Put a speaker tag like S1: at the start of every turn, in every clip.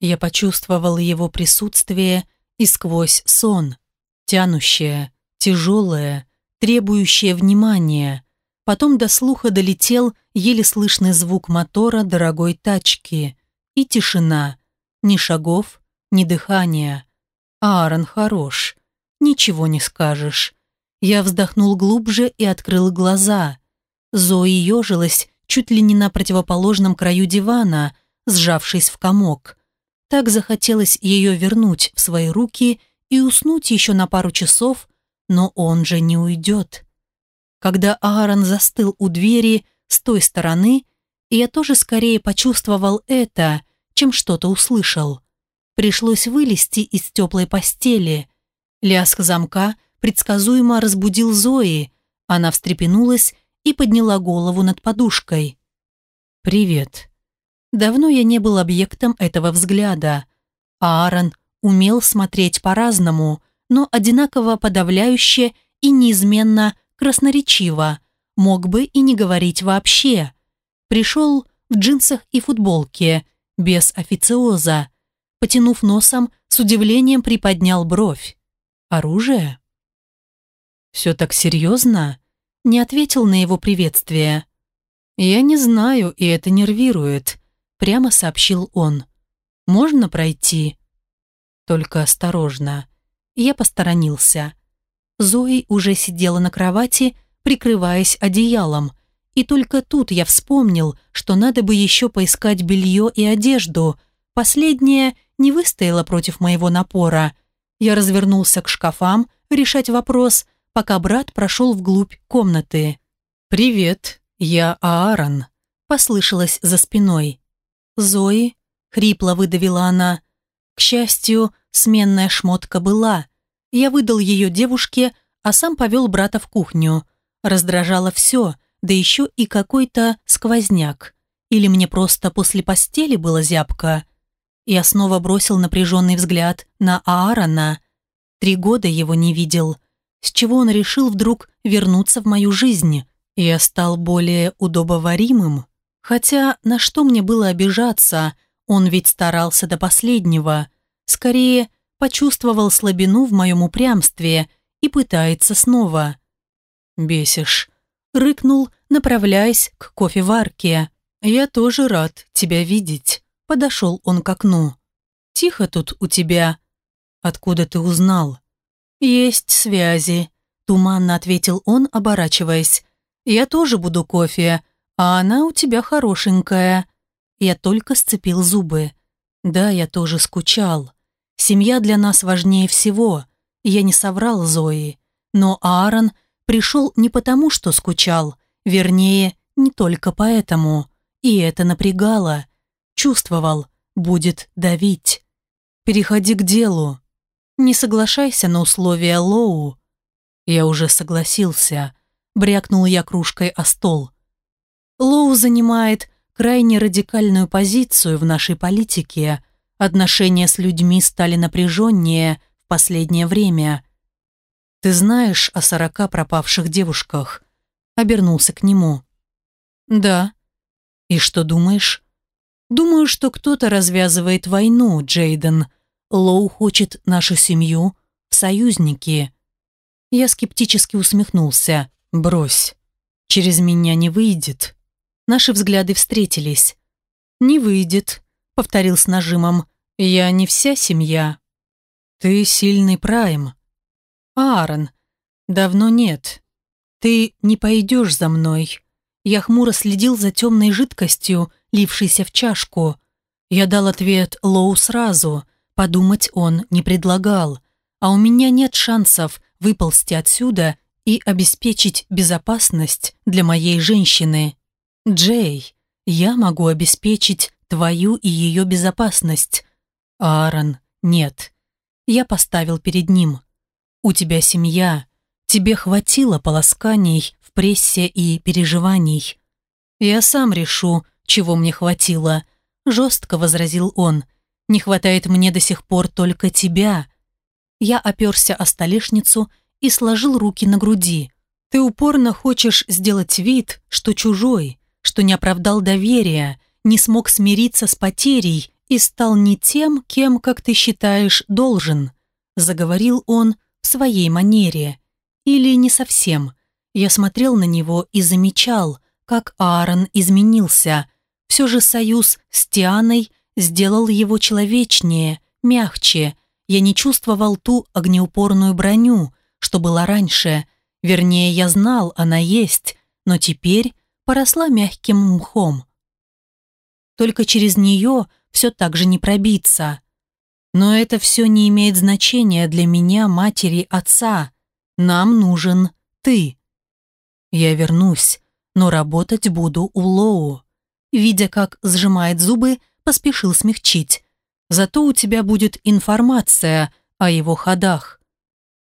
S1: Я почувствовал его присутствие и сквозь сон, тянущее, тяжелое, требующее внимания. Потом до слуха долетел еле слышный звук мотора дорогой тачки и тишина, ни шагов, ни дыхания. Аарон хорош, ничего не скажешь. Я вздохнул глубже и открыл глаза. Зои ежилась чуть ли не на противоположном краю дивана, сжавшись в комок. Так захотелось ее вернуть в свои руки и уснуть еще на пару часов, но он же не уйдет. Когда Аарон застыл у двери с той стороны, я тоже скорее почувствовал это, чем что-то услышал. Пришлось вылезти из теплой постели. Лязг замка предсказуемо разбудил Зои. Она встрепенулась и подняла голову над подушкой. «Привет». Давно я не был объектом этого взгляда. Аарон умел смотреть по-разному, но одинаково подавляюще и неизменно красноречиво, мог бы и не говорить вообще. Пришел в джинсах и футболке, без официоза. Потянув носом, с удивлением приподнял бровь. Оружие? «Все так серьезно?» Не ответил на его приветствие. «Я не знаю, и это нервирует», прямо сообщил он. «Можно пройти?» «Только осторожно». Я посторонился. Зои уже сидела на кровати, прикрываясь одеялом, и только тут я вспомнил, что надо бы еще поискать белье и одежду. Последнее не выстояло против моего напора. Я развернулся к шкафам решать вопрос, пока брат прошел вглубь комнаты. «Привет, я Аарон», — послышалось за спиной. «Зои?» — хрипло выдавила она. К счастью, сменная шмотка была. Я выдал ее девушке, а сам повел брата в кухню. Раздражало все — да еще и какой-то сквозняк. Или мне просто после постели было зябко? Я снова бросил напряженный взгляд на Аарона. Три года его не видел. С чего он решил вдруг вернуться в мою жизнь? Я стал более удобоваримым? Хотя на что мне было обижаться? Он ведь старался до последнего. Скорее, почувствовал слабину в моем упрямстве и пытается снова. «Бесишь», рыкнул, направляясь к кофеварке. «Я тоже рад тебя видеть», — подошел он к окну. «Тихо тут у тебя». «Откуда ты узнал?» «Есть связи», — туманно ответил он, оборачиваясь. «Я тоже буду кофе, а она у тебя хорошенькая». Я только сцепил зубы. Да, я тоже скучал. Семья для нас важнее всего. Я не соврал Зои. Но Аарон пришел не потому, что скучал, вернее, не только поэтому. И это напрягало. Чувствовал, будет давить. Переходи к делу. Не соглашайся на условия Лоу. Я уже согласился. Брякнул я кружкой о стол. Лоу занимает крайне радикальную позицию в нашей политике. Отношения с людьми стали напряженнее в последнее время. «Ты знаешь о сорока пропавших девушках?» Обернулся к нему. «Да». «И что думаешь?» «Думаю, что кто-то развязывает войну, Джейден. Лоу хочет нашу семью в союзники». Я скептически усмехнулся. «Брось. Через меня не выйдет». Наши взгляды встретились. «Не выйдет», — повторил с нажимом. «Я не вся семья». «Ты сильный прайм», «Аарон, давно нет. Ты не пойдешь за мной». Я хмуро следил за темной жидкостью, лившейся в чашку. Я дал ответ Лоу сразу, подумать он не предлагал. А у меня нет шансов выползти отсюда и обеспечить безопасность для моей женщины. Джей, я могу обеспечить твою и ее безопасность. Аарон, нет. Я поставил перед ним. У тебя семья. Тебе хватило полосканий в прессе и переживаний. Я сам решу, чего мне хватило, жестко возразил он. Не хватает мне до сих пор только тебя. Я оперся о столешницу и сложил руки на груди. Ты упорно хочешь сделать вид, что чужой, что не оправдал доверия, не смог смириться с потерей и стал не тем, кем, как ты считаешь, должен», заговорил он в своей манере. Или не совсем. Я смотрел на него и замечал, как Аарон изменился. Все же союз с Тианой сделал его человечнее, мягче. Я не чувствовал ту огнеупорную броню, что была раньше. Вернее, я знал, она есть, но теперь поросла мягким мхом. Только через нее все так же не пробиться. Но это все не имеет значения для меня, матери, отца. Нам нужен ты. Я вернусь, но работать буду у Лоу. Видя, как сжимает зубы, поспешил смягчить. Зато у тебя будет информация о его ходах.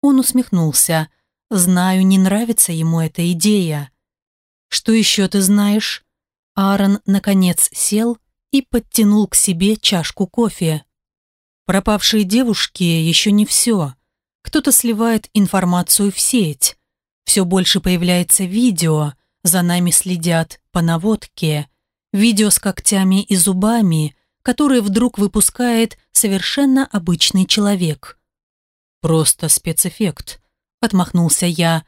S1: Он усмехнулся. Знаю, не нравится ему эта идея. Что еще ты знаешь? Аарон, наконец, сел и подтянул к себе чашку кофе. Пропавшие девушки еще не все. Кто-то сливает информацию в сеть. Все больше появляется видео, за нами следят по наводке. Видео с когтями и зубами, которые вдруг выпускает совершенно обычный человек. «Просто спецэффект», — отмахнулся я.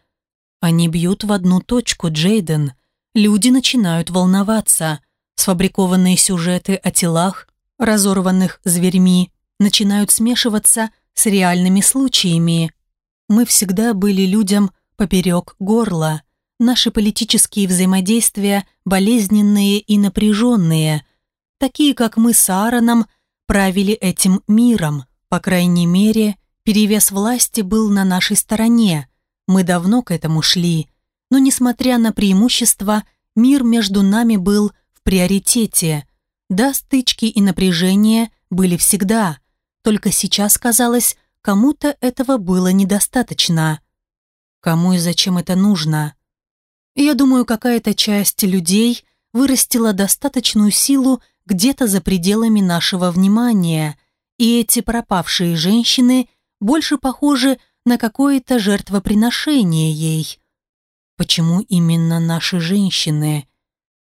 S1: «Они бьют в одну точку, Джейден. Люди начинают волноваться. Сфабрикованные сюжеты о телах, разорванных зверьми, начинают смешиваться с реальными случаями. Мы всегда были людям поперек горла. Наши политические взаимодействия болезненные и напряженные. Такие, как мы с Аароном, правили этим миром. По крайней мере, перевес власти был на нашей стороне. Мы давно к этому шли. Но, несмотря на преимущества, мир между нами был в приоритете. Да, стычки и напряжение были всегда – только сейчас казалось, кому-то этого было недостаточно. Кому и зачем это нужно? Я думаю, какая-то часть людей вырастила достаточную силу где-то за пределами нашего внимания, и эти пропавшие женщины больше похожи на какое-то жертвоприношение ей. Почему именно наши женщины?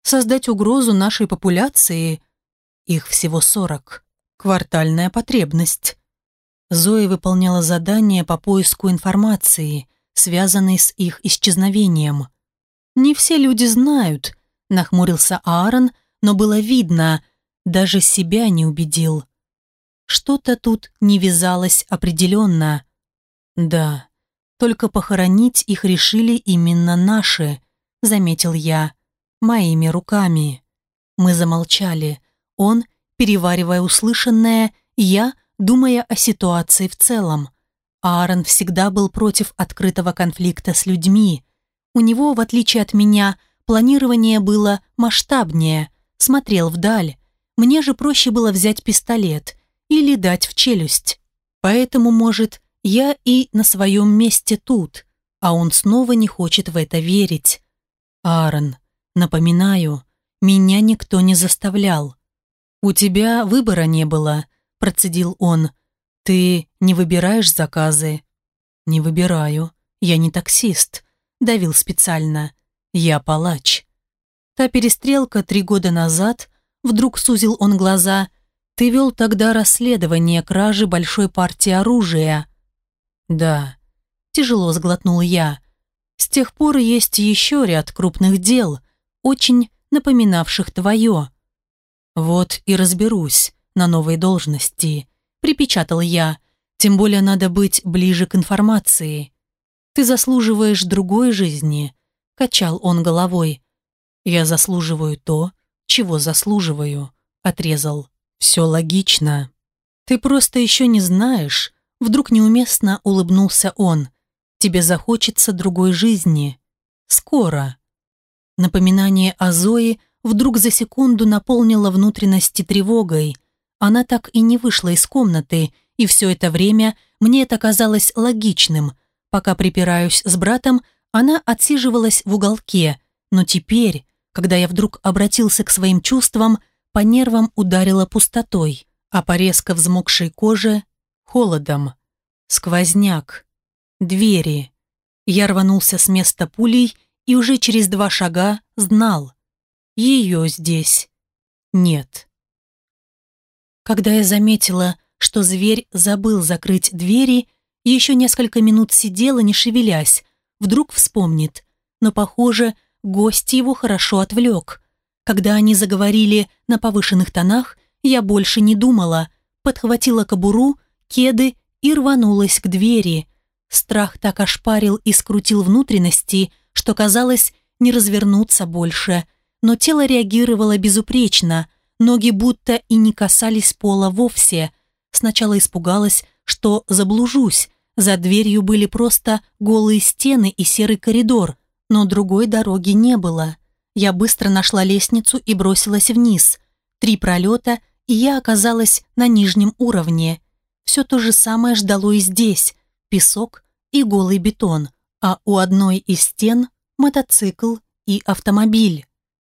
S1: Создать угрозу нашей популяции? Их всего сорок квартальная потребность. Зоя выполняла задание по поиску информации, связанной с их исчезновением. «Не все люди знают», — нахмурился Аарон, но было видно, даже себя не убедил. Что-то тут не вязалось определенно. «Да, только похоронить их решили именно наши», — заметил я, моими руками. Мы замолчали. Он переваривая услышанное, я, думая о ситуации в целом. Аарон всегда был против открытого конфликта с людьми. У него, в отличие от меня, планирование было масштабнее, смотрел вдаль. Мне же проще было взять пистолет или дать в челюсть. Поэтому, может, я и на своем месте тут, а он снова не хочет в это верить. Аарон, напоминаю, меня никто не заставлял. «У тебя выбора не было», – процедил он. «Ты не выбираешь заказы?» «Не выбираю. Я не таксист», – давил специально. «Я палач». Та перестрелка три года назад, вдруг сузил он глаза, «Ты вел тогда расследование кражи большой партии оружия». «Да», – тяжело сглотнул я. «С тех пор есть еще ряд крупных дел, очень напоминавших твое. «Вот и разберусь на новой должности», — припечатал я. «Тем более надо быть ближе к информации. Ты заслуживаешь другой жизни», — качал он головой. «Я заслуживаю то, чего заслуживаю», — отрезал. «Все логично». «Ты просто еще не знаешь», — вдруг неуместно улыбнулся он. «Тебе захочется другой жизни. Скоро». Напоминание о Зое — вдруг за секунду наполнила внутренности тревогой. Она так и не вышла из комнаты, и все это время мне это казалось логичным. Пока припираюсь с братом, она отсиживалась в уголке, но теперь, когда я вдруг обратился к своим чувствам, по нервам ударила пустотой, а по резко взмокшей коже – холодом. Сквозняк. Двери. Я рванулся с места пулей и уже через два шага знал – ее здесь нет. Когда я заметила, что зверь забыл закрыть двери, еще несколько минут сидела, не шевелясь, вдруг вспомнит. Но, похоже, гость его хорошо отвлек. Когда они заговорили на повышенных тонах, я больше не думала, подхватила кобуру, кеды и рванулась к двери. Страх так ошпарил и скрутил внутренности, что казалось не развернуться больше. Но тело реагировало безупречно, ноги будто и не касались пола вовсе. Сначала испугалась, что заблужусь. За дверью были просто голые стены и серый коридор, но другой дороги не было. Я быстро нашла лестницу и бросилась вниз. Три пролета, и я оказалась на нижнем уровне. Все то же самое ждало и здесь. Песок и голый бетон, а у одной из стен мотоцикл и автомобиль.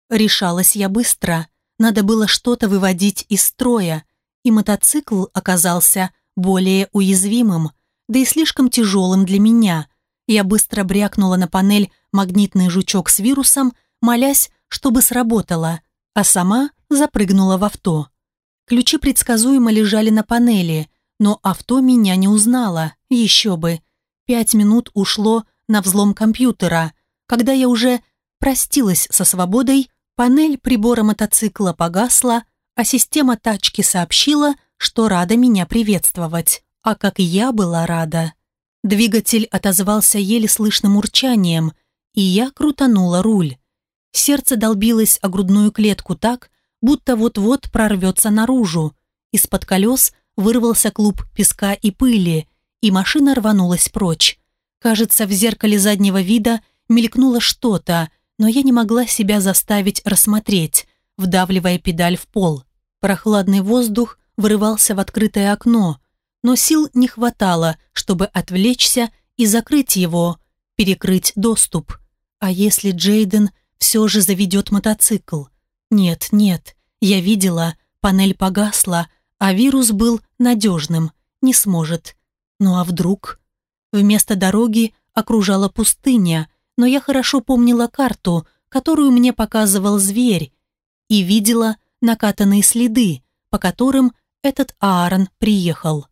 S1: Решалась я быстро. Надо было что-то выводить из строя, и мотоцикл оказался более уязвимым, да и слишком тяжелым для меня. Я быстро брякнула на панель магнитный жучок с вирусом, молясь, чтобы сработало, а сама запрыгнула в авто. Ключи предсказуемо лежали на панели, но авто меня не узнало, еще бы. Пять минут ушло на взлом компьютера. Когда я уже простилась со свободой, панель прибора мотоцикла погасла, а система тачки сообщила, что рада меня приветствовать. А как я была рада. Двигатель отозвался еле слышным урчанием, и я крутанула руль. Сердце долбилось о грудную клетку так, будто вот-вот прорвется наружу. Из-под колес вырвался клуб песка и пыли, и машина рванулась прочь. Кажется, в зеркале заднего вида мелькнуло что-то, но я не могла себя заставить рассмотреть, вдавливая педаль в пол. Прохладный воздух вырывался в открытое окно, но сил не хватало, чтобы отвлечься и закрыть его, перекрыть доступ. А если Джейден все же заведет мотоцикл? Нет, нет, я видела, панель погасла, а вирус был надежным, не сможет. Ну а вдруг? Вместо дороги окружала пустыня, но я хорошо помнила карту, которую мне показывал зверь, и видела накатанные следы, по которым этот Аарон приехал.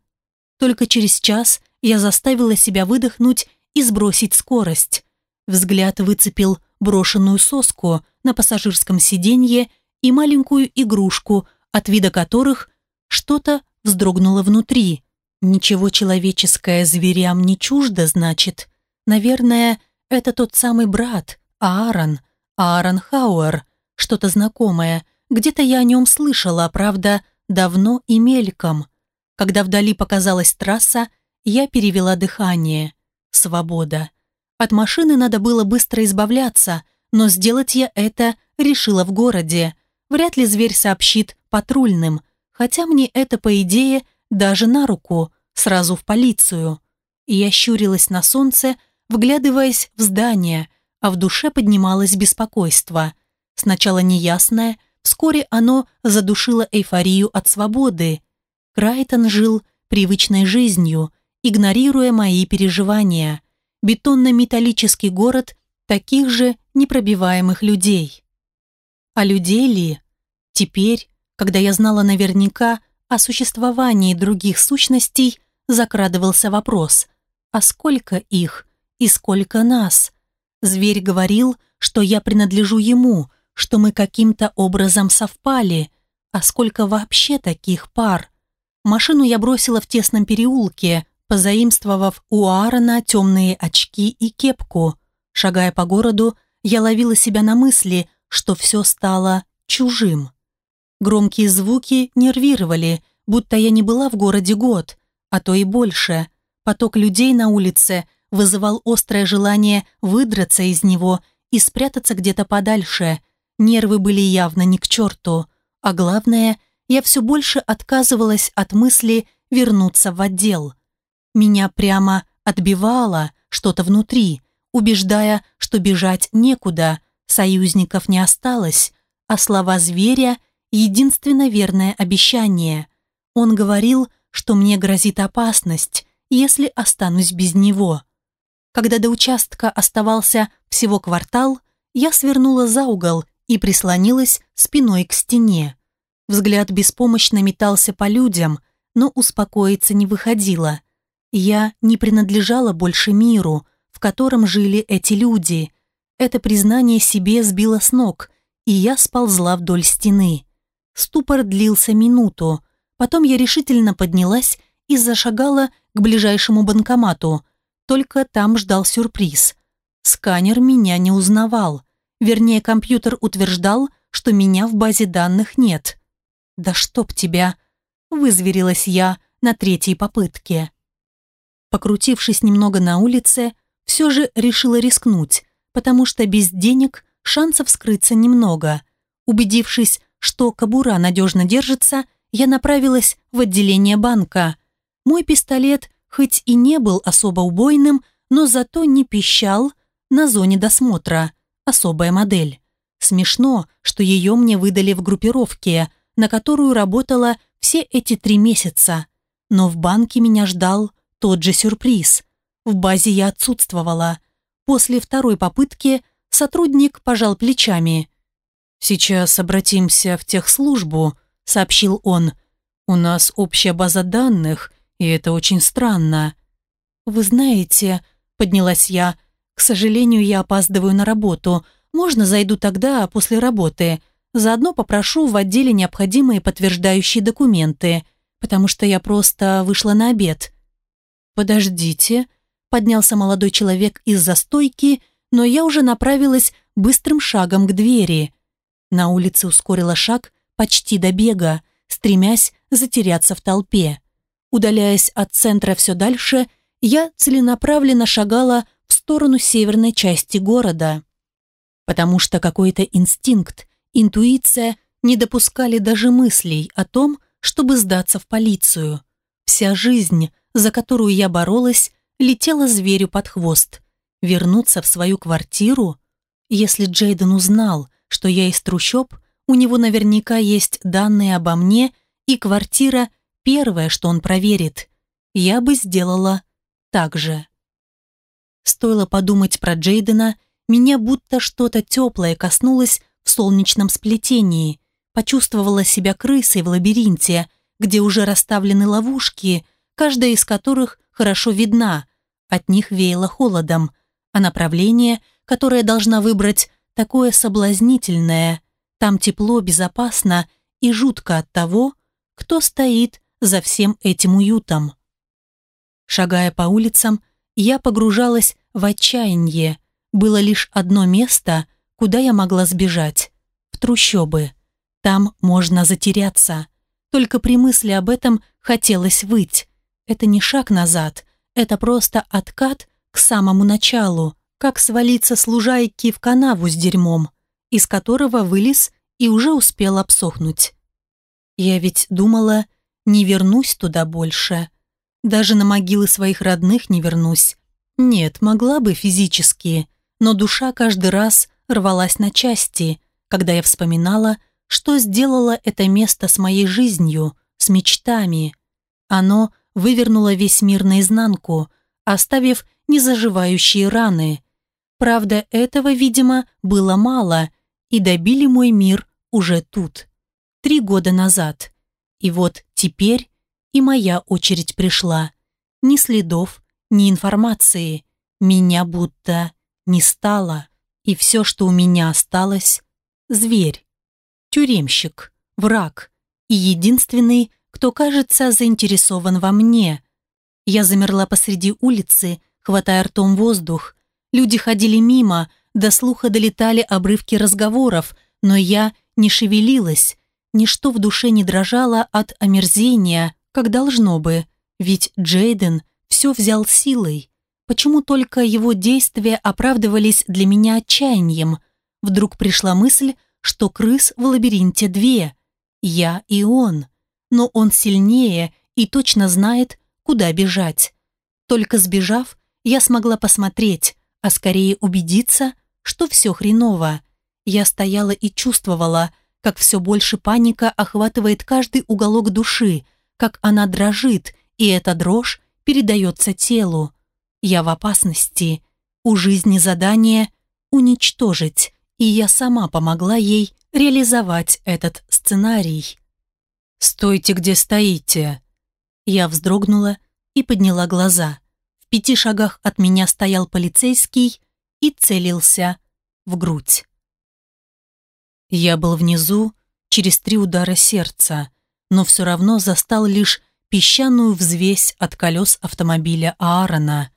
S1: Только через час я заставила себя выдохнуть и сбросить скорость. Взгляд выцепил брошенную соску на пассажирском сиденье и маленькую игрушку, от вида которых что-то вздрогнуло внутри. Ничего человеческое зверям не чуждо, значит. Наверное, это тот самый брат, Аарон, Аарон Хауэр, что-то знакомое. Где-то я о нем слышала, правда, давно и мельком. Когда вдали показалась трасса, я перевела дыхание. Свобода. От машины надо было быстро избавляться, но сделать я это решила в городе. Вряд ли зверь сообщит патрульным, хотя мне это, по идее, даже на руку, сразу в полицию. И я щурилась на солнце, вглядываясь в здание, а в душе поднималось беспокойство. Сначала неясное, вскоре оно задушило эйфорию от свободы. Крайтон жил привычной жизнью, игнорируя мои переживания. Бетонно-металлический город таких же непробиваемых людей. А людей ли? Теперь, когда я знала наверняка о существовании других сущностей, закрадывался вопрос, а сколько их и сколько нас? Зверь говорил, что я принадлежу ему, что мы каким-то образом совпали, а сколько вообще таких пар? Машину я бросила в тесном переулке, позаимствовав у Аарона темные очки и кепку. Шагая по городу, я ловила себя на мысли, что все стало чужим. Громкие звуки нервировали, будто я не была в городе год, а то и больше. Поток людей на улице вызывал острое желание выдраться из него и спрятаться где-то подальше. Нервы были явно не к черту. А главное, я все больше отказывалась от мысли вернуться в отдел. Меня прямо отбивало что-то внутри, убеждая, что бежать некуда, союзников не осталось, а слова зверя — единственно верное обещание. Он говорил, что мне грозит опасность, если останусь без него. Когда до участка оставался всего квартал, я свернула за угол и прислонилась спиной к стене. Взгляд беспомощно метался по людям, но успокоиться не выходило. Я не принадлежала больше миру, в котором жили эти люди. Это признание себе сбило с ног, и я сползла вдоль стены. Ступор длился минуту, потом я решительно поднялась и зашагала к ближайшему банкомату. Только там ждал сюрприз. Сканер меня не узнавал. Вернее, компьютер утверждал, что меня в базе данных нет. «Да чтоб тебя!» – вызверилась я на третьей попытке. Покрутившись немного на улице, все же решила рискнуть, потому что без денег шансов скрыться немного. Убедившись, что кобура надежно держится, я направилась в отделение банка. Мой пистолет хоть и не был особо убойным, но зато не пищал на зоне досмотра. Особая модель. Смешно, что ее мне выдали в группировке, на которую работала все эти три месяца. Но в банке меня ждал тот же сюрприз. В базе я отсутствовала. После второй попытки сотрудник пожал плечами. «Сейчас обратимся в техслужбу», — сообщил он. «У нас общая база данных, и это очень странно». «Вы знаете», — поднялась я, — «к сожалению, я опаздываю на работу. Можно зайду тогда, после работы. Заодно попрошу в отделе необходимые подтверждающие документы, потому что я просто вышла на обед». «Подождите», — поднялся молодой человек из-за стойки, но я уже направилась быстрым шагом к двери. На улице ускорила шаг почти до бега, стремясь затеряться в толпе. Удаляясь от центра все дальше, я целенаправленно шагала в сторону северной части города. Потому что какой-то инстинкт, интуиция не допускали даже мыслей о том, чтобы сдаться в полицию. Вся жизнь, за которую я боролась, летела зверю под хвост. Вернуться в свою квартиру? Если Джейден узнал, что я из трущоб, у него наверняка есть данные обо мне, и квартира – первое, что он проверит. Я бы сделала так же. Стоило подумать про Джейдена, меня будто что-то теплое коснулось в солнечном сплетении. Почувствовала себя крысой в лабиринте, где уже расставлены ловушки, каждая из которых хорошо видна. От них веяло холодом, а направление, которое должна выбрать, такое соблазнительное. Там тепло, безопасно и жутко от того, кто стоит за всем этим уютом. Шагая по улицам, я погружалась в отчаяние. Было лишь одно место, куда я могла сбежать. В трущобы. Там можно затеряться. Только при мысли об этом хотелось выть. Это не шаг назад, это просто откат к самому началу, как свалиться с лужайки в канаву с дерьмом, из которого вылез и уже успел обсохнуть. Я ведь думала, не вернусь туда больше. Даже на могилы своих родных не вернусь. Нет, могла бы физически, но душа каждый раз рвалась на части, когда я вспоминала, что сделало это место с моей жизнью, с мечтами. Оно вывернуло весь мир наизнанку, оставив незаживающие раны. Правда, этого, видимо, было мало, и добили мой мир уже тут, три года назад. И вот теперь и моя очередь пришла. Ни следов, ни информации. Меня будто не стало. И все, что у меня осталось – зверь, тюремщик, враг и единственный, кто, кажется, заинтересован во мне. Я замерла посреди улицы, хватая ртом воздух. Люди ходили мимо, до слуха долетали обрывки разговоров, но я не шевелилась, ничто в душе не дрожало от омерзения, как должно бы, ведь Джейден все взял силой. Почему только его действия оправдывались для меня отчаянием? Вдруг пришла мысль, что крыс в лабиринте две. Я и он. Но он сильнее и точно знает, куда бежать. Только сбежав, я смогла посмотреть, а скорее убедиться, что все хреново. Я стояла и чувствовала, как все больше паника охватывает каждый уголок души, как она дрожит, и эта дрожь передается телу. Я в опасности. У жизни задание уничтожить, и я сама помогла ей реализовать этот сценарий. «Стойте, где стоите!» Я вздрогнула и подняла глаза. Пяти шагах от меня стоял полицейский и целился в грудь. Я был внизу через три удара сердца, но все равно застал лишь песчаную взвесь от колес автомобиля Аарона.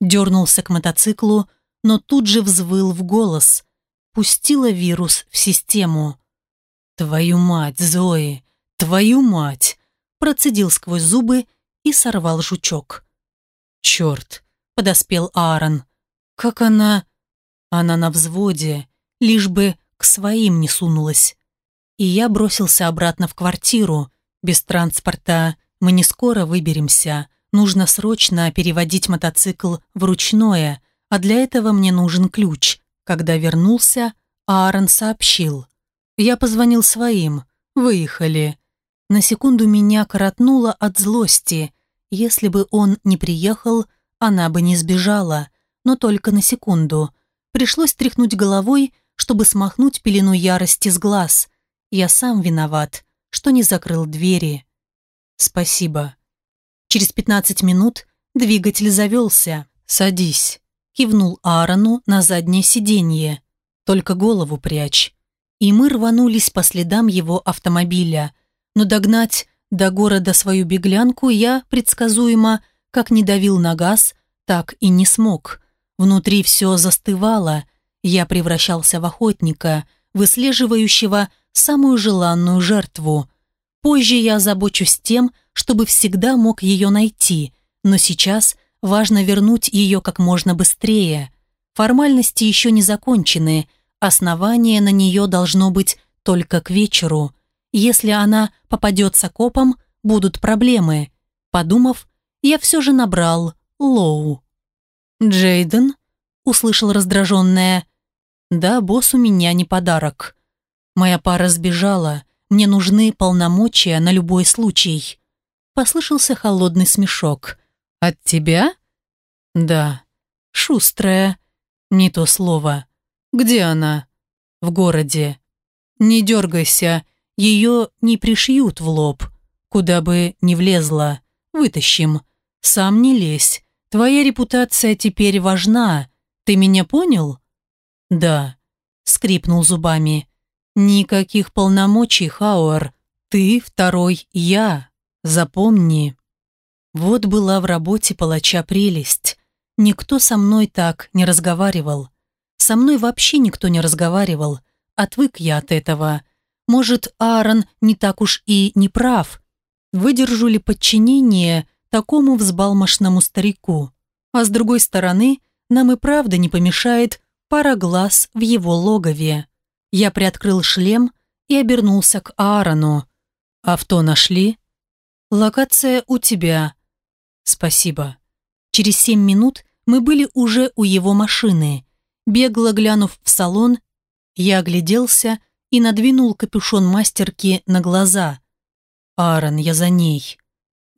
S1: Дернулся к мотоциклу, но тут же взвыл в голос. Пустила вирус в систему. «Твою мать, Зои! Твою мать!» Процедил сквозь зубы и сорвал жучок. «Черт!» — подоспел Аарон. «Как она...» Она на взводе, лишь бы к своим не сунулась. И я бросился обратно в квартиру. Без транспорта мы не скоро выберемся. Нужно срочно переводить мотоцикл в ручное, а для этого мне нужен ключ. Когда вернулся, Аарон сообщил. Я позвонил своим. Выехали. На секунду меня коротнуло от злости. Если бы он не приехал, она бы не сбежала. Но только на секунду. Пришлось тряхнуть головой чтобы смахнуть пелену ярости с глаз. Я сам виноват, что не закрыл двери. Спасибо. Через пятнадцать минут двигатель завелся. «Садись», — кивнул Аарону на заднее сиденье. «Только голову прячь». И мы рванулись по следам его автомобиля. Но догнать до города свою беглянку я, предсказуемо, как не давил на газ, так и не смог. Внутри все застывало, я превращался в охотника, выслеживающего самую желанную жертву. Позже я озабочусь тем, чтобы всегда мог ее найти, но сейчас важно вернуть ее как можно быстрее. Формальности еще не закончены, основание на нее должно быть только к вечеру. Если она попадется копом, будут проблемы. Подумав, я все же набрал Лоу. «Джейден?» — услышал раздраженное. Да, босс у меня не подарок. Моя пара сбежала, мне нужны полномочия на любой случай. Послышался холодный смешок. От тебя? Да. Шустрая. Не то слово. Где она? В городе. Не дергайся, ее не пришьют в лоб. Куда бы ни влезла. Вытащим. Сам не лезь. Твоя репутация теперь важна. Ты меня понял? «Да», — скрипнул зубами. «Никаких полномочий, Хауэр. Ты второй я. Запомни». Вот была в работе палача прелесть. Никто со мной так не разговаривал. Со мной вообще никто не разговаривал. Отвык я от этого. Может, Аарон не так уж и не прав. Выдержу ли подчинение такому взбалмошному старику? А с другой стороны, нам и правда не помешает пара глаз в его логове. Я приоткрыл шлем и обернулся к Аарону. «Авто нашли?» «Локация у тебя». «Спасибо». Через семь минут мы были уже у его машины. Бегло глянув в салон, я огляделся и надвинул капюшон мастерки на глаза. «Аарон, я за ней».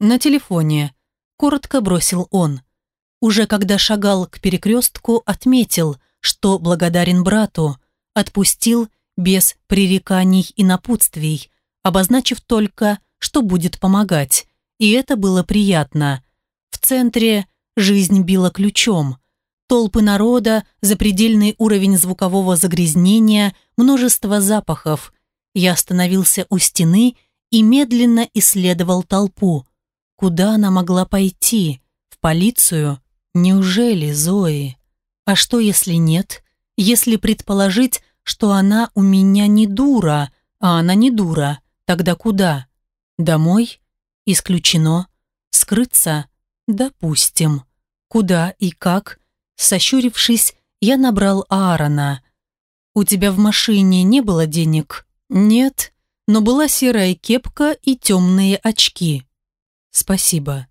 S1: «На телефоне», — коротко бросил он. Уже когда шагал к перекрестку, отметил, что благодарен брату, отпустил без пререканий и напутствий, обозначив только, что будет помогать, и это было приятно. В центре жизнь била ключом. Толпы народа, запредельный уровень звукового загрязнения, множество запахов. Я остановился у стены и медленно исследовал толпу. Куда она могла пойти? В полицию? Неужели Зои? А что, если нет? Если предположить, что она у меня не дура, а она не дура, тогда куда? Домой? Исключено. Скрыться? Допустим. Куда и как? Сощурившись, я набрал Аарона. «У тебя в машине не было денег?» «Нет, но была серая кепка и темные очки». «Спасибо.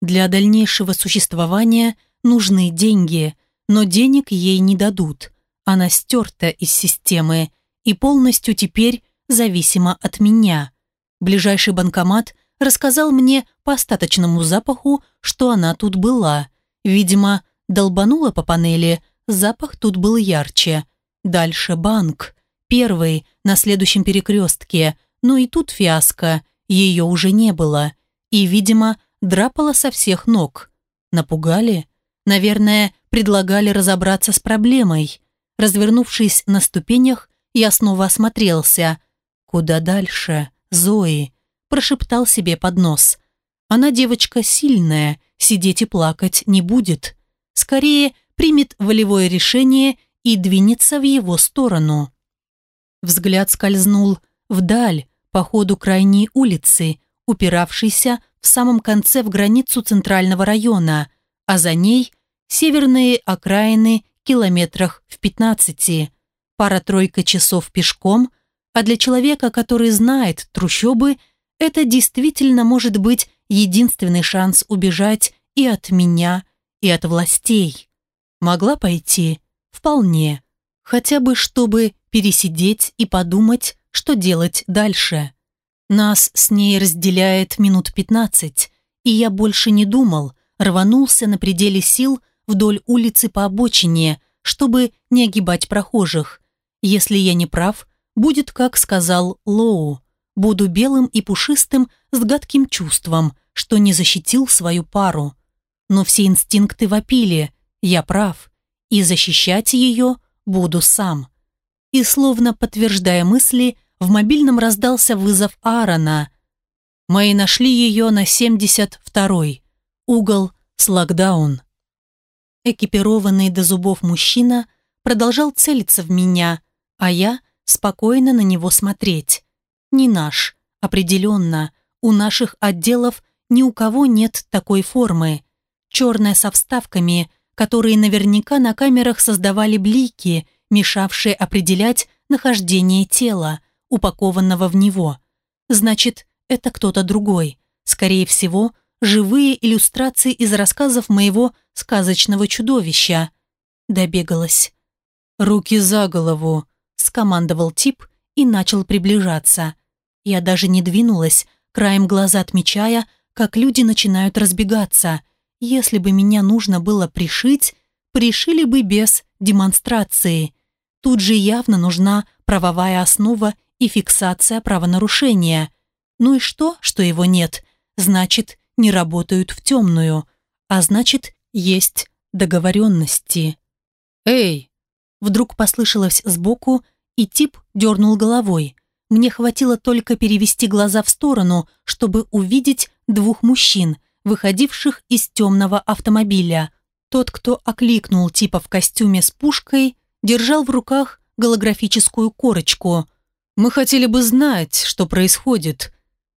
S1: Для дальнейшего существования нужны деньги – но денег ей не дадут. Она стерта из системы и полностью теперь зависима от меня. Ближайший банкомат рассказал мне по остаточному запаху, что она тут была. Видимо, долбанула по панели, запах тут был ярче. Дальше банк. Первый, на следующем перекрестке. Но и тут фиаско. ее уже не было. И, видимо, драпала со всех ног. Напугали? Наверное, предлагали разобраться с проблемой. Развернувшись на ступенях, я снова осмотрелся. «Куда дальше, Зои?» Прошептал себе под нос. «Она девочка сильная, сидеть и плакать не будет. Скорее, примет волевое решение и двинется в его сторону». Взгляд скользнул вдаль, по ходу крайней улицы, упиравшейся в самом конце в границу центрального района, а за ней северные окраины километрах в 15, пара-тройка часов пешком, а для человека, который знает трущобы, это действительно может быть единственный шанс убежать и от меня, и от властей. Могла пойти? Вполне. Хотя бы, чтобы пересидеть и подумать, что делать дальше. Нас с ней разделяет минут пятнадцать, и я больше не думал, рванулся на пределе сил вдоль улицы по обочине, чтобы не огибать прохожих. Если я не прав, будет, как сказал Лоу. Буду белым и пушистым с гадким чувством, что не защитил свою пару. Но все инстинкты вопили, я прав, и защищать ее буду сам. И словно подтверждая мысли, в мобильном раздался вызов Аарона. Мои нашли ее на 72-й. Угол с локдаун. Экипированный до зубов мужчина продолжал целиться в меня, а я спокойно на него смотреть. Не наш, определенно. У наших отделов ни у кого нет такой формы. Черная со вставками, которые наверняка на камерах создавали блики, мешавшие определять нахождение тела упакованного в него. Значит, это кто-то другой. Скорее всего, живые иллюстрации из рассказов моего сказочного чудовища. Добегалась. «Руки за голову», — скомандовал тип и начал приближаться. Я даже не двинулась, краем глаза отмечая, как люди начинают разбегаться. Если бы меня нужно было пришить, пришили бы без демонстрации. Тут же явно нужна правовая основа и фиксация правонарушения. Ну и что, что его нет? Значит, не работают в темную. А значит, есть договоренности. «Эй!» Вдруг послышалось сбоку, и тип дернул головой. Мне хватило только перевести глаза в сторону, чтобы увидеть двух мужчин, выходивших из темного автомобиля. Тот, кто окликнул типа в костюме с пушкой, держал в руках голографическую корочку – мы хотели бы знать, что происходит.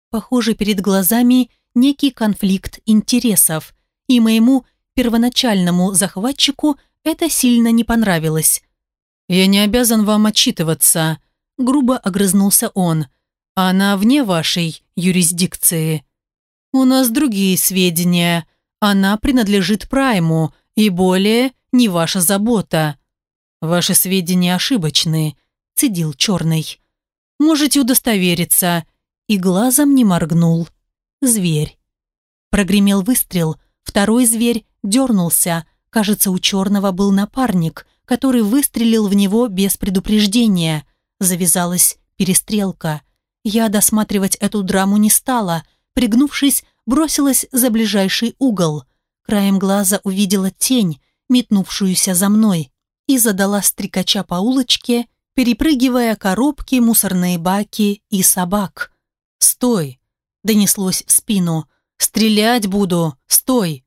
S1: Похоже, перед глазами некий конфликт интересов, и моему первоначальному захватчику это сильно не понравилось. «Я не обязан вам отчитываться», — грубо огрызнулся он. «Она вне вашей юрисдикции». «У нас другие сведения. Она принадлежит Прайму, и более не ваша забота». «Ваши сведения ошибочны», — цедил Черный. Можете удостовериться». И глазом не моргнул. Зверь. Прогремел выстрел. Второй зверь дернулся. Кажется, у черного был напарник, который выстрелил в него без предупреждения. Завязалась перестрелка. Я досматривать эту драму не стала. Пригнувшись, бросилась за ближайший угол. Краем глаза увидела тень, метнувшуюся за мной, и задала стрекача по улочке перепрыгивая коробки, мусорные баки и собак. «Стой!» – донеслось в спину. «Стрелять буду! Стой!»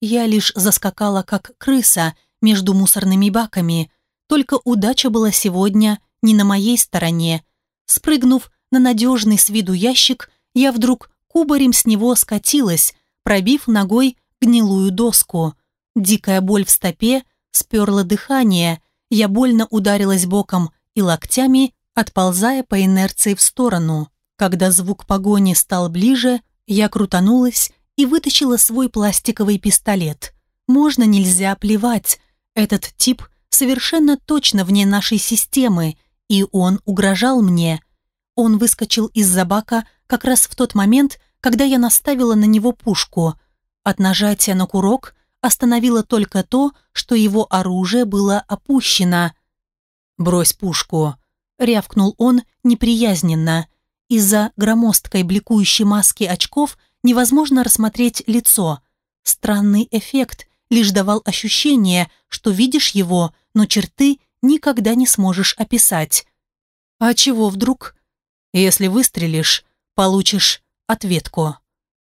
S1: Я лишь заскакала, как крыса, между мусорными баками. Только удача была сегодня не на моей стороне. Спрыгнув на надежный с виду ящик, я вдруг кубарем с него скатилась, пробив ногой гнилую доску. Дикая боль в стопе сперла дыхание. Я больно ударилась боком и локтями, отползая по инерции в сторону. Когда звук погони стал ближе, я крутанулась и вытащила свой пластиковый пистолет. Можно нельзя плевать. Этот тип совершенно точно вне нашей системы, и он угрожал мне. Он выскочил из-за бака как раз в тот момент, когда я наставила на него пушку. От нажатия на курок остановило только то, что его оружие было опущено – «Брось пушку», — рявкнул он неприязненно. из-за громоздкой бликующей маски очков невозможно рассмотреть лицо. Странный эффект лишь давал ощущение, что видишь его, но черты никогда не сможешь описать. А чего вдруг? Если выстрелишь, получишь ответку.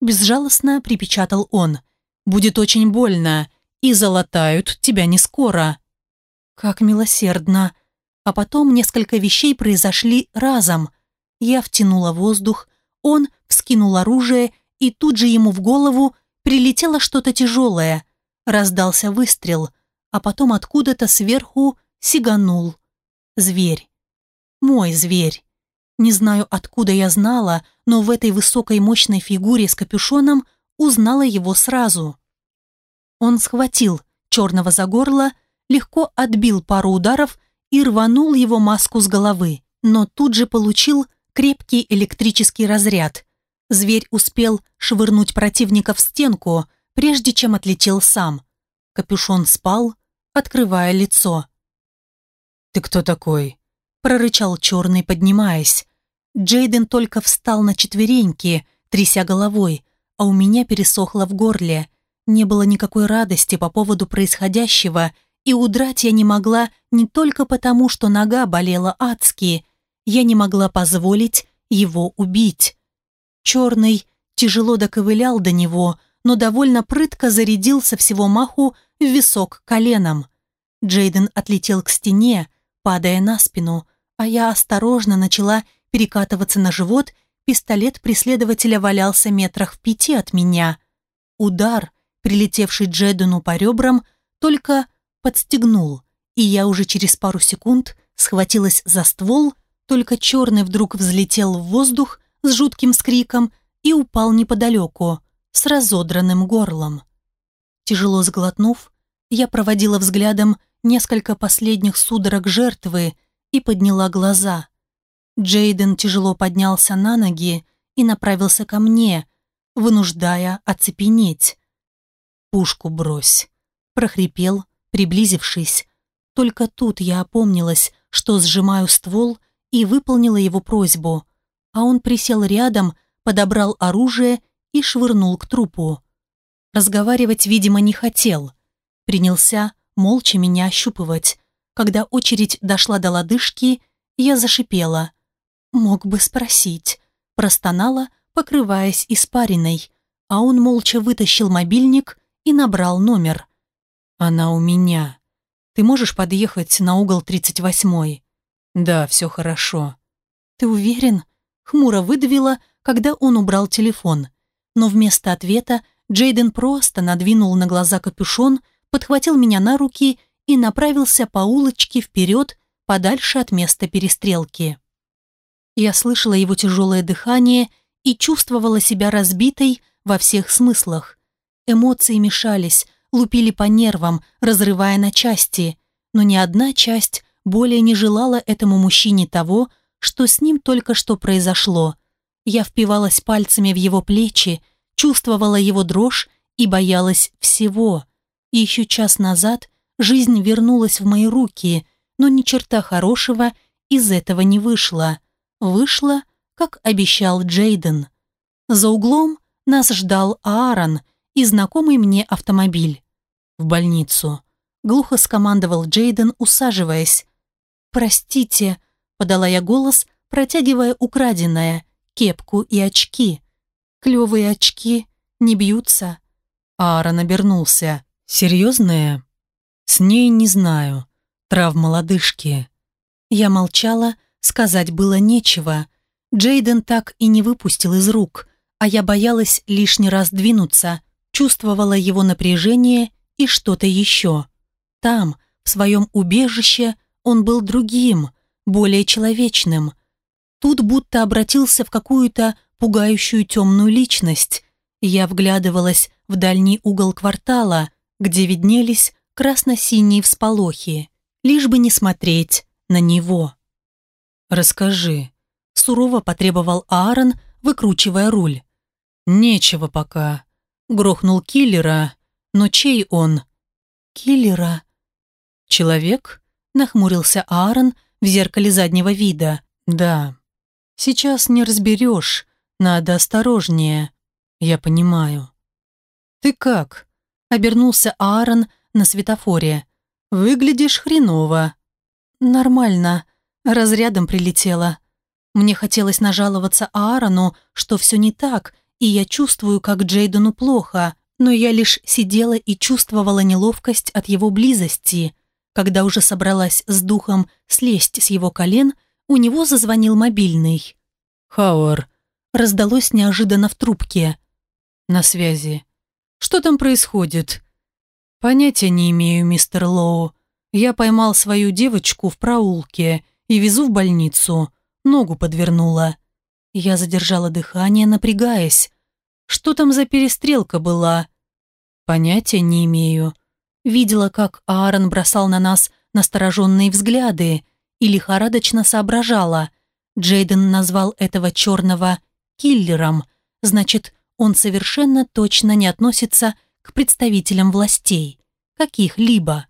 S1: Безжалостно припечатал он. Будет очень больно, и залатают тебя не скоро. Как милосердно. А потом несколько вещей произошли разом. Я втянула воздух, он вскинул оружие, и тут же ему в голову прилетело что-то тяжелое. Раздался выстрел, а потом откуда-то сверху сиганул. Зверь. Мой зверь. Не знаю, откуда я знала, но в этой высокой мощной фигуре с капюшоном узнала его сразу. Он схватил черного за горло, легко отбил пару ударов и рванул его маску с головы, но тут же получил крепкий электрический разряд. Зверь успел швырнуть противника в стенку, прежде чем отлетел сам. Капюшон спал, открывая лицо.
S2: «Ты кто такой?»
S1: – прорычал черный, поднимаясь. Джейден только встал на четвереньки, тряся головой, а у меня пересохло в горле. Не было никакой радости по поводу происходящего, и удрать я не могла не только потому, что нога болела адски, я не могла позволить его убить. Черный тяжело доковылял до него, но довольно прытко зарядил со всего маху в висок коленом. Джейден отлетел к стене, падая на спину, а я осторожно начала перекатываться на живот, пистолет преследователя валялся метрах в пяти от меня. Удар, прилетевший Джейдену по ребрам, только подстегнул, и я уже через пару секунд схватилась за ствол, только черный вдруг взлетел в воздух с жутким скриком и упал неподалеку, с разодранным горлом. Тяжело сглотнув, я проводила взглядом несколько последних судорог жертвы и подняла глаза. Джейден тяжело поднялся на ноги и направился ко мне, вынуждая оцепенеть. «Пушку брось», — прохрипел, приблизившись. Только тут я опомнилась, что сжимаю ствол и выполнила его просьбу, а он присел рядом, подобрал оружие и швырнул к трупу. Разговаривать, видимо, не хотел. Принялся молча меня ощупывать. Когда очередь дошла до лодыжки, я зашипела. «Мог бы спросить», простонала, покрываясь испариной, а он молча вытащил мобильник и набрал номер. «Она у меня. Ты можешь подъехать на угол 38-й?» «Да, все хорошо». «Ты уверен?» Хмуро выдавила, когда он убрал телефон. Но вместо ответа Джейден просто надвинул на глаза капюшон, подхватил меня на руки и направился по улочке вперед, подальше от места перестрелки. Я слышала его тяжелое дыхание и чувствовала себя разбитой во всех смыслах. Эмоции мешались, лупили по нервам, разрывая на части, но ни одна часть более не желала этому мужчине того, что с ним только что произошло. Я впивалась пальцами в его плечи, чувствовала его дрожь и боялась всего. И еще час назад жизнь вернулась в мои руки, но ни черта хорошего из этого не вышло. Вышло, как обещал Джейден. За углом нас ждал Аарон и знакомый мне автомобиль. В больницу. Глухо скомандовал Джейден, усаживаясь. «Простите», — подала я голос, протягивая украденное, кепку и очки. «Клевые очки не бьются». Аарон обернулся. «Серьезные?» «С ней не знаю. Травма лодыжки». Я молчала, сказать было нечего. Джейден так и не выпустил из рук, а я боялась лишний раз двинуться, чувствовала его напряжение и что-то еще. Там, в своем убежище, он был другим, более человечным. Тут будто обратился в какую-то пугающую темную личность. Я вглядывалась в дальний угол квартала, где виднелись красно-синие всполохи, лишь бы не смотреть на него. «Расскажи», — сурово потребовал Аарон, выкручивая руль. «Нечего пока», — грохнул киллера, но чей он? «Киллера?» «Человек?» — нахмурился Аарон в зеркале заднего вида. «Да». Сейчас не разберешь, надо осторожнее. Я понимаю. Ты как? Обернулся Аарон на светофоре. Выглядишь хреново. Нормально. Разрядом прилетела. Мне хотелось нажаловаться Аарону, что все не так, и я чувствую, как Джейдену плохо, но я лишь сидела и чувствовала неловкость от его близости. Когда уже собралась с духом слезть с его колен, у него зазвонил мобильный. «Хауэр», раздалось неожиданно в трубке. «На связи. Что там происходит?» «Понятия не имею, мистер Лоу. Я поймал свою девочку в проулке и везу в больницу. Ногу подвернула». Я задержала дыхание, напрягаясь. «Что там за перестрелка была?» «Понятия не имею. Видела, как Аарон бросал на нас настороженные взгляды и лихорадочно соображала. Джейден назвал этого черного киллером, значит, он совершенно точно не относится к представителям властей, каких-либо.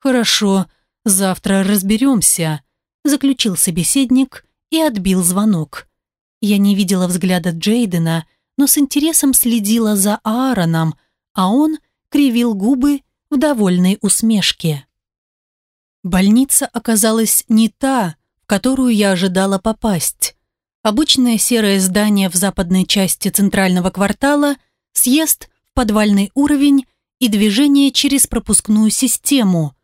S1: «Хорошо, завтра разберемся», – заключил собеседник и отбил звонок. Я не видела взгляда Джейдена, но с интересом следила за Аароном, а он кривил губы в довольной усмешке. Больница оказалась не та, в которую я ожидала попасть. Обычное серое здание в западной части центрального квартала, съезд в подвальный уровень и движение через пропускную систему.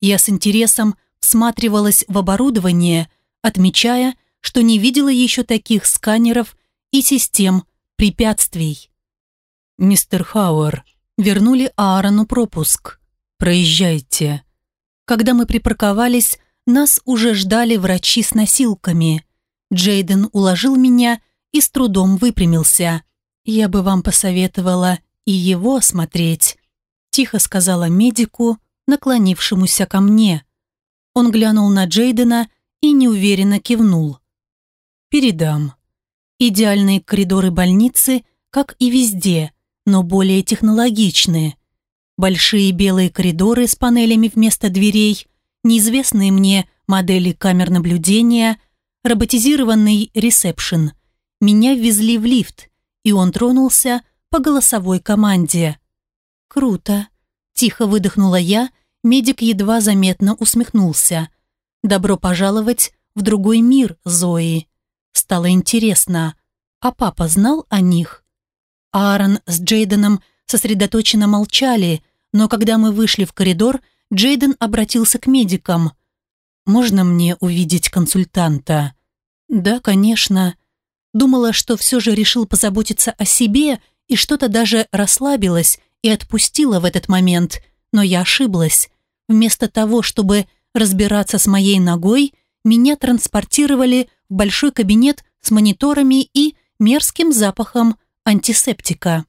S1: Я с интересом всматривалась в оборудование, отмечая, что не видела еще таких сканеров и систем препятствий. «Мистер Хауэр», Вернули Аарону пропуск. «Проезжайте». Когда мы припарковались, нас уже ждали врачи с носилками. Джейден уложил меня и с трудом выпрямился. «Я бы вам посоветовала и его осмотреть», тихо сказала медику, наклонившемуся ко мне. Он глянул на Джейдена и неуверенно кивнул. «Передам». Идеальные коридоры больницы, как и везде – но более технологичные. Большие белые коридоры с панелями вместо дверей, неизвестные мне модели камер наблюдения, роботизированный ресепшн. Меня ввезли в лифт, и он тронулся по голосовой команде. «Круто!» – тихо выдохнула я, медик едва заметно усмехнулся. «Добро пожаловать в другой мир, Зои!» Стало интересно, а папа знал о них? Аарон с Джейденом сосредоточенно молчали, но когда мы вышли в коридор, Джейден обратился к медикам. «Можно мне увидеть консультанта?» «Да, конечно». Думала, что все же решил позаботиться о себе и что-то даже расслабилась и отпустила в этот момент, но я ошиблась. Вместо того, чтобы разбираться с моей ногой, меня транспортировали в большой кабинет с мониторами и мерзким запахом антисептика.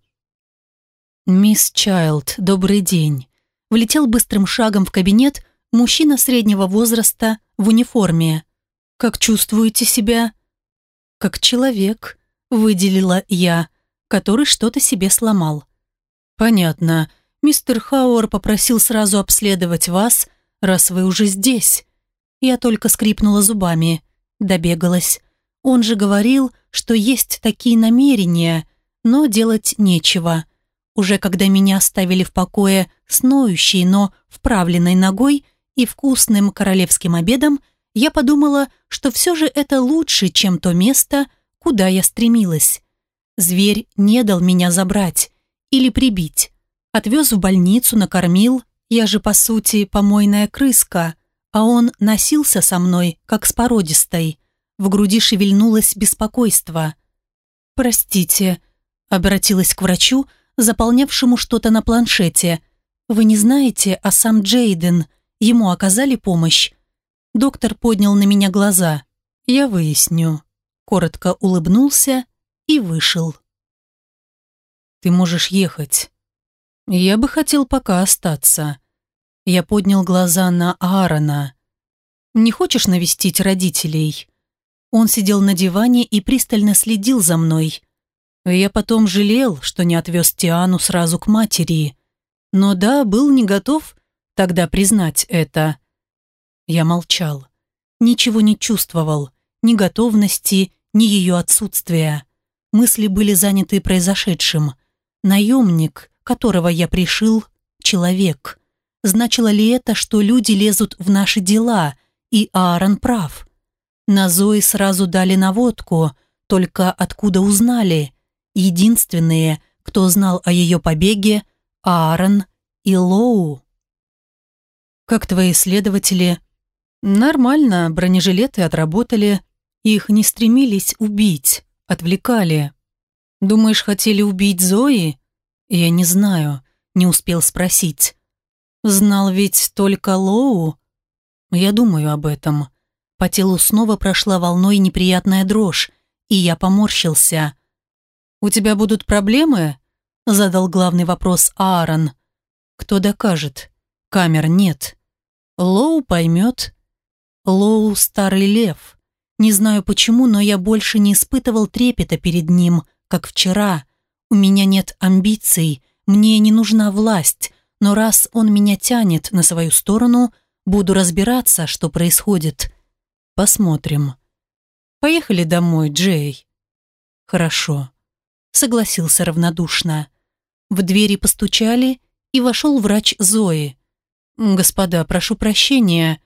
S1: «Мисс Чайлд, добрый день». Влетел быстрым шагом в кабинет мужчина среднего возраста в униформе. «Как чувствуете себя?» «Как человек», — выделила я, который что-то себе сломал. «Понятно. Мистер Хауэр попросил сразу обследовать вас, раз вы уже здесь». Я только скрипнула зубами, добегалась. Он же говорил, что есть такие намерения, но делать нечего. Уже когда меня оставили в покое с ноющей, но вправленной ногой и вкусным королевским обедом, я подумала, что все же это лучше, чем то место, куда я стремилась. Зверь не дал меня забрать или прибить. Отвез в больницу, накормил. Я же, по сути, помойная крыска, а он носился со мной, как с породистой. В груди шевельнулось беспокойство. «Простите», Обратилась к врачу, заполнявшему что-то на планшете. «Вы не знаете, а сам Джейден. Ему оказали помощь?» Доктор поднял на меня глаза. «Я выясню». Коротко улыбнулся и вышел. «Ты можешь ехать». «Я бы хотел пока остаться». Я поднял глаза на Аарона. «Не хочешь навестить родителей?» Он сидел на диване и пристально следил за мной. Я потом жалел, что не отвез Тиану сразу к матери. Но да, был не готов тогда признать это. Я молчал. Ничего не чувствовал, ни готовности, ни ее отсутствие. Мысли были заняты произошедшим. Наемник, которого я пришил, человек. Значило ли это, что люди лезут в наши дела, и Аарон прав? На Зои сразу дали наводку, только откуда узнали? Единственные, кто знал о ее побеге, Аарон и Лоу. «Как твои следователи?» «Нормально, бронежилеты отработали. Их не стремились убить, отвлекали. Думаешь, хотели убить Зои?» «Я не знаю, не успел спросить. Знал ведь только Лоу?» «Я думаю об этом». По телу снова прошла волной неприятная дрожь, и я поморщился. «У тебя будут проблемы?» Задал главный вопрос Аарон. «Кто докажет? Камер нет. Лоу поймет. Лоу – старый лев. Не знаю почему, но я больше не испытывал трепета перед ним, как вчера. У меня нет амбиций, мне не нужна власть, но раз он меня тянет на свою сторону, буду разбираться, что происходит. Посмотрим. Поехали домой, Джей. Хорошо. Согласился равнодушно. В двери постучали, и вошел врач Зои. «Господа, прошу прощения.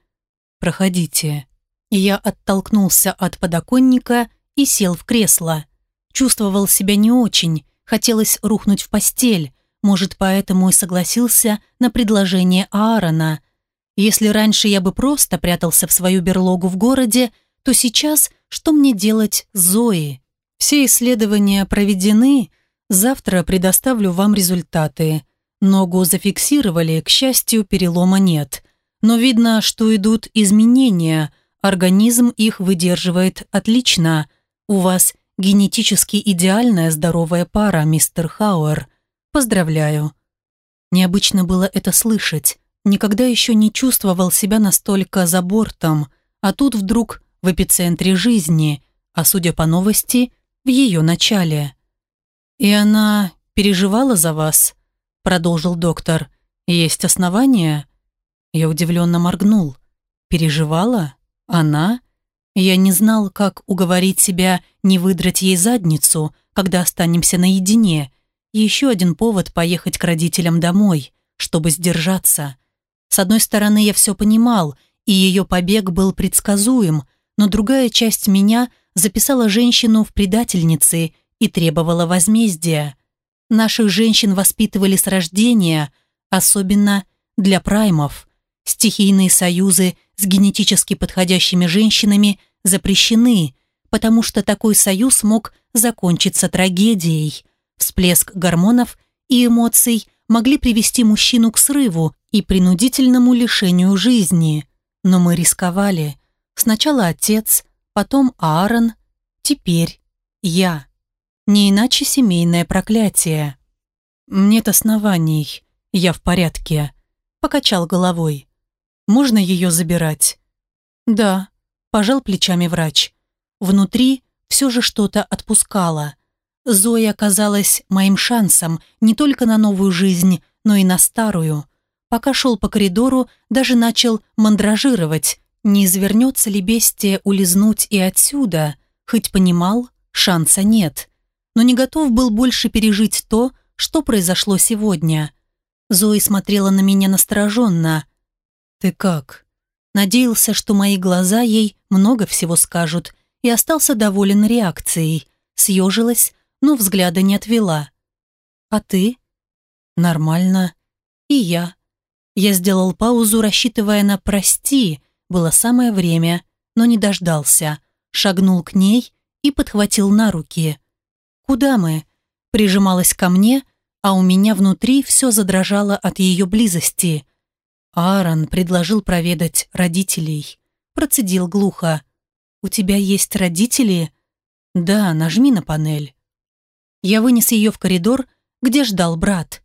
S1: Проходите». Я оттолкнулся от подоконника и сел в кресло. Чувствовал себя не очень, хотелось рухнуть в постель, может, поэтому и согласился на предложение Аарона. Если раньше я бы просто прятался в свою берлогу в городе, то сейчас что мне делать с Зоей? Все исследования проведены, завтра предоставлю вам результаты. Ногу зафиксировали, к счастью, перелома нет. Но видно, что идут изменения, организм их выдерживает отлично. У вас генетически идеальная здоровая пара, мистер Хауэр. Поздравляю. Необычно было это слышать. Никогда еще не чувствовал себя настолько за бортом, а тут вдруг в эпицентре жизни, а судя по новости, в ее начале. И она переживала за вас? продолжил доктор. «Есть основания?» Я удивленно моргнул. «Переживала? Она?» Я не знал, как уговорить себя не выдрать ей задницу, когда останемся наедине. Еще один повод поехать к родителям домой, чтобы сдержаться. С одной стороны, я все понимал, и ее побег был предсказуем, но другая часть меня записала женщину в предательницы и требовала возмездия. Наших женщин воспитывали с рождения, особенно для праймов. Стихийные союзы с генетически подходящими женщинами запрещены, потому что такой союз мог закончиться трагедией. Всплеск гормонов и эмоций могли привести мужчину к срыву и принудительному лишению жизни. Но мы рисковали. Сначала отец, потом Аарон, теперь я. Не иначе семейное проклятие. Нет оснований. Я в порядке. Покачал головой. Можно ее забирать? Да. Пожал плечами врач. Внутри все же что-то отпускало. Зоя оказалась моим шансом не только на новую жизнь, но и на старую. Пока шел по коридору, даже начал мандражировать, не извернется ли бестия улизнуть и отсюда, хоть понимал, шанса нет но не готов был больше пережить то, что произошло сегодня. Зои смотрела на меня настороженно. «Ты как?» Надеялся, что мои глаза ей много всего скажут, и остался доволен реакцией. Съежилась, но взгляда не отвела. «А ты?» «Нормально. И я». Я сделал паузу, рассчитывая на «прости», было самое время, но не дождался. Шагнул к ней и подхватил на руки. «Куда мы?» Прижималась ко мне, а у меня внутри все задрожало от ее близости. Аарон предложил проведать родителей. Процедил глухо. «У тебя есть родители?» «Да, нажми на панель». Я вынес ее в коридор, где ждал брат.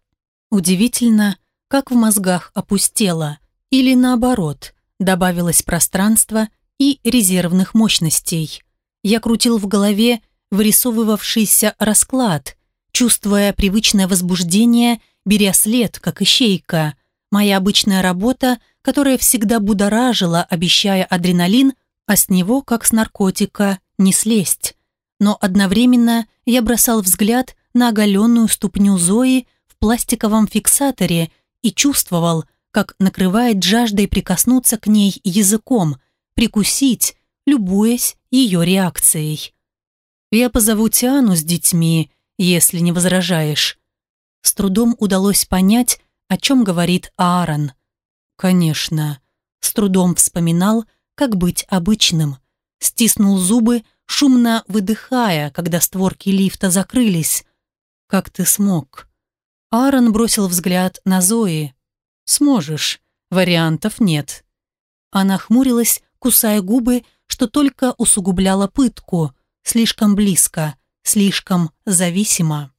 S1: Удивительно, как в мозгах опустело, или наоборот, добавилось пространство и резервных мощностей. Я крутил в голове вырисовывавшийся расклад, чувствуя привычное возбуждение, беря след, как ищейка. Моя обычная работа, которая всегда будоражила, обещая адреналин, а с него, как с наркотика, не слезть. Но одновременно я бросал взгляд на оголенную ступню Зои в пластиковом фиксаторе и чувствовал, как накрывает жаждой прикоснуться к ней языком, прикусить, любуясь ее реакцией. «Я позову Тиану с детьми, если не возражаешь». С трудом удалось понять, о чем говорит Аарон. «Конечно». С трудом вспоминал, как быть обычным. Стиснул зубы, шумно выдыхая, когда створки лифта закрылись. «Как ты смог?» Аарон бросил взгляд на Зои. «Сможешь. Вариантов нет». Она хмурилась, кусая губы, что только усугубляло пытку. Слишком близко, слишком зависимо.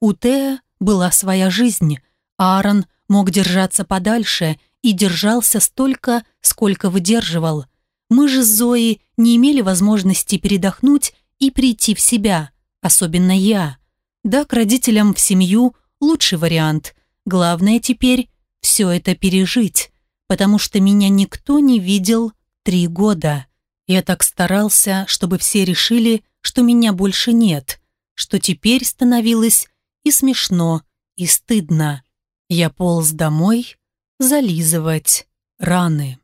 S1: У Тея была своя жизнь. Аарон мог держаться подальше и держался столько, сколько выдерживал. Мы же с Зоей не имели возможности передохнуть и прийти в себя, особенно я. Да, к родителям в семью – лучший вариант. Главное теперь все это пережить, потому что меня никто не видел три года. Я так старался, чтобы все решили, что меня больше нет, что теперь становилось и смешно, и стыдно. Я полз домой зализывать раны.